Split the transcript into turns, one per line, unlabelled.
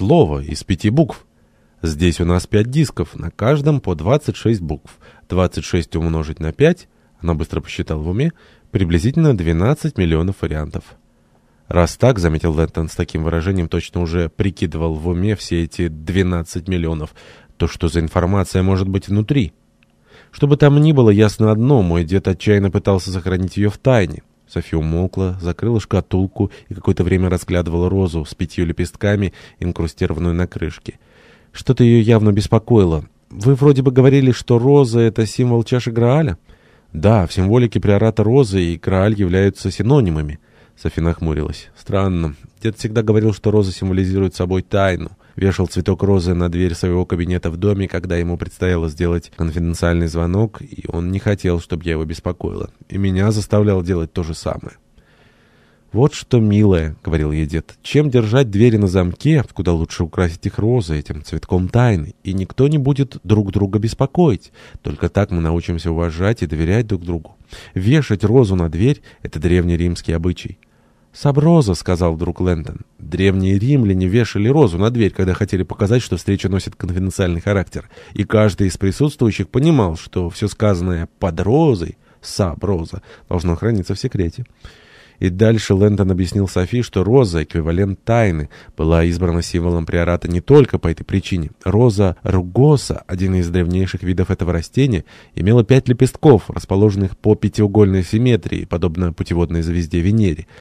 слово из пяти букв. Здесь у нас пять дисков, на каждом по 26 букв. 26 умножить на 5, она быстро посчитала в уме, приблизительно 12 миллионов вариантов. Раз так, заметил Лэнтон с таким выражением, точно уже прикидывал в уме все эти 12 миллионов, то что за информация может быть внутри? Что бы там ни было, ясно одно, мой дед отчаянно пытался сохранить ее в тайне. София умолкла, закрыла шкатулку и какое-то время разглядывала розу с пятью лепестками, инкрустированную на крышке. Что-то ее явно беспокоило. «Вы вроде бы говорили, что роза — это символ чаши Грааля?» «Да, в символике приората розы и Грааль являются синонимами». София нахмурилась. «Странно. Дед всегда говорил, что роза символизирует собой тайну. Вешал цветок розы на дверь своего кабинета в доме, когда ему предстояло сделать конфиденциальный звонок, и он не хотел, чтобы я его беспокоила. И меня заставлял делать то же самое». «Вот что, милая», — говорил ей дед, — «чем держать двери на замке, куда лучше украсить их розой, этим цветком тайны, и никто не будет друг друга беспокоить. Только так мы научимся уважать и доверять друг другу. Вешать розу на дверь — это древний римский обычай». «Саброза», — сказал вдруг Лэндон. Древние римляне вешали розу на дверь, когда хотели показать, что встреча носит конфиденциальный характер. И каждый из присутствующих понимал, что все сказанное под розой, саброза, должно храниться в секрете. И дальше Лэндон объяснил Софи, что роза, эквивалент тайны, была избрана символом приората не только по этой причине. Роза ругоса, один из древнейших видов этого растения, имела пять лепестков, расположенных по пятиугольной симметрии, подобно путеводной звезде Венере.